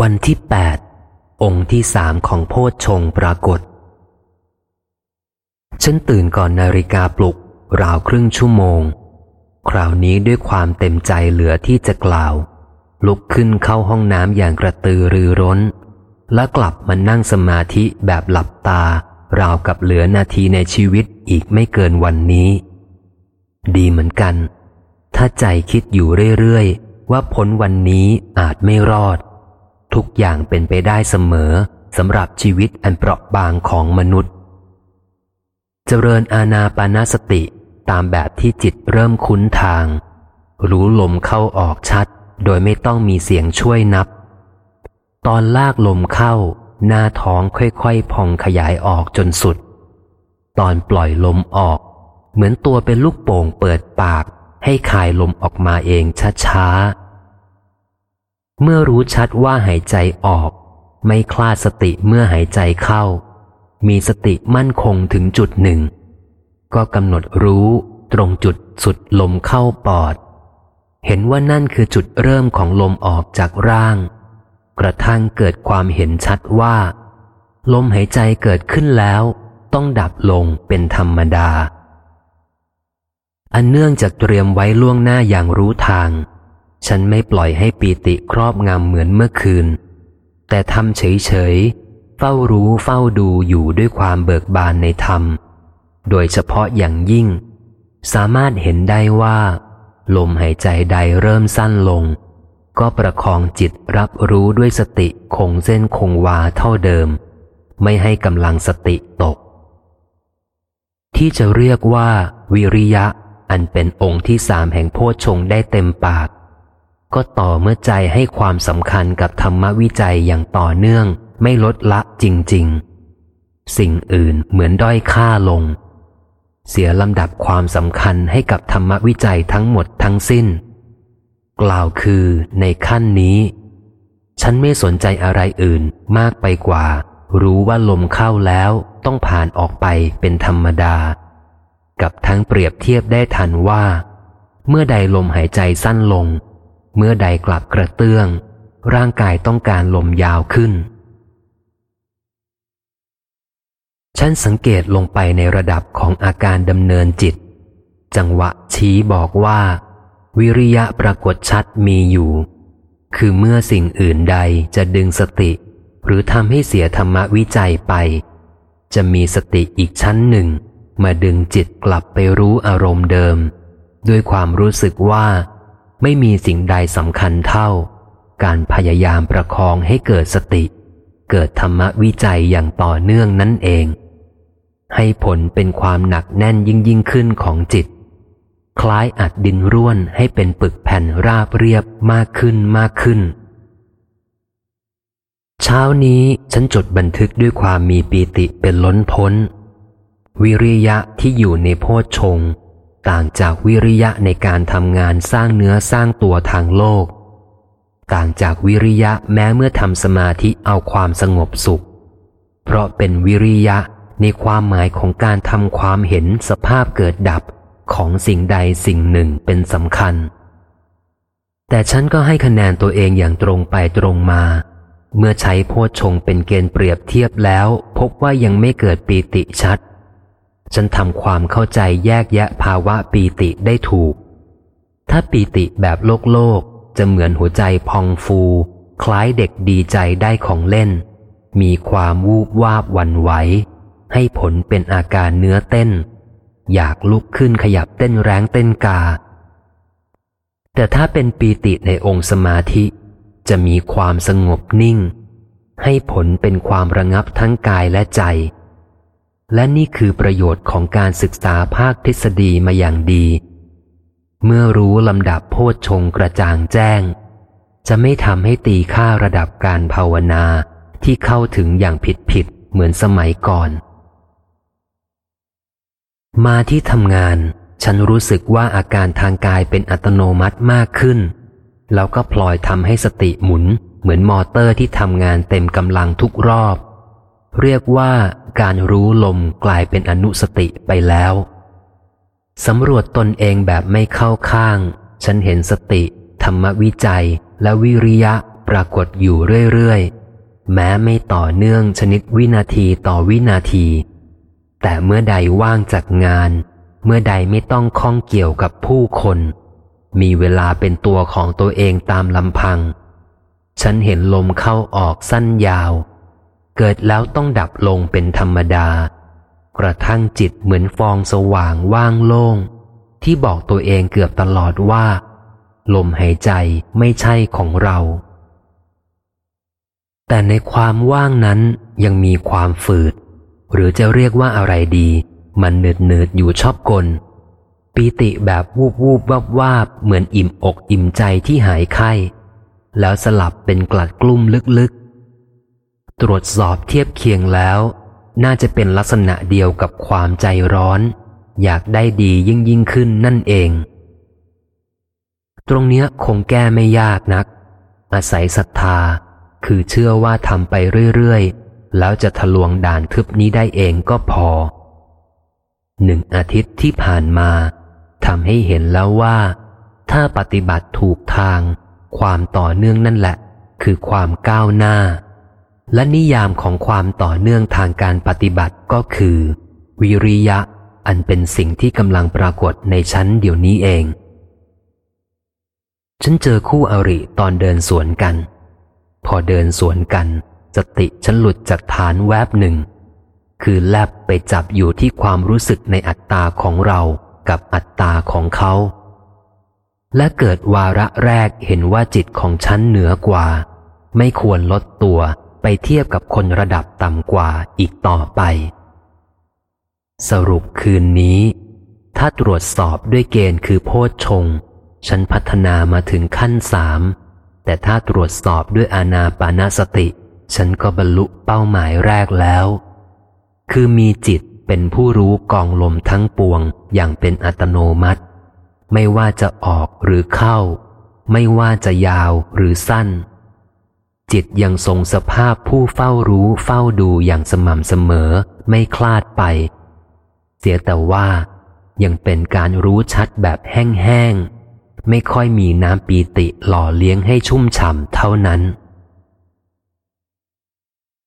วันที่แปดองค์ที่สามของโพชฌงปรากฏ ฉันตื่นก่อนนาฬิกาปลุก ราวครึ่งชั่วโมง คราวนี้ด้วยความเต็มใจเหลือที่จะกล่าว ลุกขึ้นเข้าห้องน้ำอย่างกระตือรือร้น และกลับมานั่งสมาธิแบบหลับตา ราวกับเหลือนาทีในชีวิตอีกไม่เกินวันนี้ ดีเหมือนกัน ถ้าใจคิดอยู่เรื่อย ๆ ว่าพ้นวันนี้อาจไม่รอด ทุกอย่างเป็นไปได้เสมอสำหรับชีวิตอันเปราะบางของมนุษย์ เจริญอาณาปานาสติตามแบบที่จิตเริ่มคุ้นทาง รู้ลมเข้าออกชัด โดยไม่ต้องมีเสียงช่วยนับ ตอนลากลมเข้า หน้าท้องค่อยๆพองขยายออกจนสุด ตอนปล่อยลมออก เหมือนตัวเป็นลูกโป่งเปิดปาก ให้คายลมออกมาเองช้าๆ เมื่อรู้ชัดว่าหายใจออก ไม่คลาดสติเมื่อหายใจเข้า มีสติมั่นคงถึงจุดหนึ่ง ก็กำหนดรู้ตรงจุดสุดลมเข้าปอด เห็นว่านั่นคือจุดเริ่มของลมออกจากร่าง กระทั่งเกิดความเห็นชัดว่า ลมหายใจเกิดขึ้นแล้ว ต้องดับลงเป็นธรรมดา อันเนื่องจากเตรียมไว้ล่วงหน้าอย่างรู้ทาง ฉันไม่ปล่อยให้ปีติครอบงำเหมือนเมื่อคืน แต่ทำเฉยๆ เฝ้ารู้เฝ้าดูอยู่ด้วยความเบิกบานในธรรม โดยเฉพาะอย่างยิ่ง สามารถเห็นได้ว่า ลมหายใจใดเริ่มสั้นลง ก็ประคองจิตรับรู้ด้วยสติคงเส้นคงวาเท่าเดิม ไม่ให้กำลังสติตก ที่จะเรียกว่า วิริยะ อันเป็นองค์ที่สามแห่งโพชฌงได้เต็มปาก ก็ต่อเมื่อใจให้ความสำคัญกับธรรมวิจัยอย่างต่อเนื่อง ไม่ลดละจริง ๆ สิ่งอื่นเหมือนด้อยค่าลง เสียลำดับความสำคัญให้กับธรรมวิจัยทั้งหมดทั้งสิ้น กล่าวคือในขั้นนี้ ฉันไม่สนใจอะไรอื่นมากไปกว่า รู้ว่าลมเข้าแล้วต้องผ่านออกไปเป็นธรรมดา กับทั้งเปรียบเทียบได้ทันว่า เมื่อใดลมหายใจสั้นลง เมื่อใดกลับกระเตื้อง ร่างกายต้องการลมยาวขึ้น ฉันสังเกตลงไปในระดับของอาการดำเนินจิต จังหวะชี้บอกว่า วิริยะปรากฏชัดมีอยู่ คือเมื่อสิ่งอื่นใดจะดึงสติ หรือทำให้เสียธรรมวิจัยไป จะมีสติอีกชั้นหนึ่ง มาดึงจิตกลับไปรู้อารมณ์เดิม ด้วยความรู้สึกว่า ไม่มีสิ่งใดสำคัญเท่า การพยายามประคองให้เกิดสติ เกิดธรรมวิจัยอย่างต่อเนื่องนั่นเอง ให้ผลเป็นความหนักแน่นยิ่งยิ่งขึ้นของจิต คล้ายอัดดินร่วนให้เป็นปึกแผ่นราบเรียบมากขึ้นมากขึ้น เช้านี้ฉันจดบันทึกด้วยความมีปีติเป็นล้นพ้น วิริยะที่อยู่ในโพชฌงค์ ต่างจากวิริยะในการทำงานสร้างเนื้อสร้างตัวทางโลก ต่างจากวิริยะแม้เมื่อทำสมาธิเอาความสงบสุข เพราะเป็นวิริยะในความหมายของการทำความเห็นสภาพเกิดดับของสิ่งใดสิ่งหนึ่งเป็นสำคัญ แต่ฉันก็ให้คะแนนตัวเองอย่างตรงไปตรงมา เมื่อใช้โพชงเป็นเกณฑ์เปรียบเทียบแล้ว พบว่ายังไม่เกิดปีติชัด ฉันทำความเข้าใจแยกแยะภาวะปีติได้ถูก ถ้าปีติแบบโลกโลกจะเหมือนหัวใจพองฟู คล้ายเด็กดีใจได้ของเล่น มีความวูบวาบวันไหว ให้ผลเป็นอาการเนื้อเต้น อยากลุกขึ้นขยับเต้นแรงเต้นกา แต่ถ้าเป็นปีติในองค์สมาธิ จะมีความสงบนิ่ง ให้ผลเป็นความระงับทั้งกายและใจ และนี่คือประโยชน์ของการศึกษาภาคทฤษฎีมาอย่างดี เมื่อรู้ลำดับโพชฌงกระจ่างแจ้ง จะไม่ทำให้ตีค่าระดับการภาวนาที่เข้าถึงอย่างผิดผิดเหมือนสมัยก่อน มาที่ทำงาน ฉันรู้สึกว่าอาการทางกายเป็นอัตโนมัติมากขึ้น แล้วก็พลอยทำให้สติหมุนเหมือนมอเตอร์ที่ทำงานเต็มกำลังทุกรอบ เรียกว่าการรู้ลมกลายเป็นอนุสติไปแล้วสำรวจตนเองแบบไม่เข้าข้าง ฉันเห็นสติ ธรรมวิจัย และวิริยะปรากฏอยู่เรื่อยๆ แม้ไม่ต่อเนื่องชนิดวินาทีต่อวินาที แต่เมื่อใดว่างจากงาน เมื่อใดไม่ต้องข้องเกี่ยวกับผู้คน มีเวลาเป็นตัวของตัวเองตามลำพัง ฉันเห็นลมเข้าออกสั้นยาว เกิดแล้วต้องดับลงเป็นธรรมดา กระทั่งจิตเหมือนฟองสว่างว่างโล่ง ที่บอกตัวเองเกือบตลอดว่า ลมหายใจไม่ใช่ของเรา แต่ในความว่างนั้นยังมีความฝืด หรือจะเรียกว่าอะไรดี มันเนืดเนืดอยู่ชอบกลปีติแบบวูบวูบวับวาบเหมือนอิ่มอกอิ่มใจที่หายไข้ แล้วสลับเป็นกลัดกลุ้มลึก ตรวจสอบเทียบเคียงแล้ว น่าจะเป็นลักษณะเดียวกับความใจร้อน อยากได้ดียิ่งยิ่งขึ้นนั่นเอง ตรงเนี้ยคงแก้ไม่ยากนัก อาศัยศรัทธา คือเชื่อว่าทำไปเรื่อยๆ แล้วจะทะลวงด่านทึบนี้ได้เองก็พอหนึ่งอาทิตย์ที่ผ่านมาทำให้เห็นแล้วว่า ถ้าปฏิบัติถูกทาง ความต่อเนื่องนั่นแหละ คือความก้าวหน้า และนิยามของความต่อเนื่องทางการปฏิบัติก็คือ วิริยะ อันเป็นสิ่งที่กำลังปรากฏในชั้นเดี๋ยวนี้เอง ฉันเจอคู่อริตอนเดินสวนกัน พอเดินสวนกันสติฉันหลุดจากฐานแวบหนึ่ง คือแลบไปจับอยู่ที่ความรู้สึกในอัตตาของเรากับอัตตาของเขา และเกิดวาระแรกเห็นว่าจิตของฉันเหนือกว่า ไม่ควรลดตัว ไปเทียบกับคนระดับต่ำกว่าอีกต่อไป สรุปคืนนี้ ถ้าตรวจสอบด้วยเกณฑ์คือโพชฌงฉันพัฒนามาถึงขั้นสามแต่ถ้าตรวจสอบด้วยอานาปานาสติ ฉันก็บรรลุเป้าหมายแรกแล้ว คือมีจิตเป็นผู้รู้กองลมทั้งปวงอย่างเป็นอัตโนมัติ ไม่ว่าจะออกหรือเข้า ไม่ว่าจะยาวหรือสั้น จิตยังทรงสภาพผู้เฝ้ารู้เฝ้าดูอย่างสม่ำเสมอไม่คลาดไป เสียแต่ว่ายังเป็นการรู้ชัดแบบแห้งๆ ไม่ค่อยมีน้ำปีติหล่อเลี้ยงให้ชุ่มฉ่ำเท่านั้น